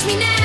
touch me now.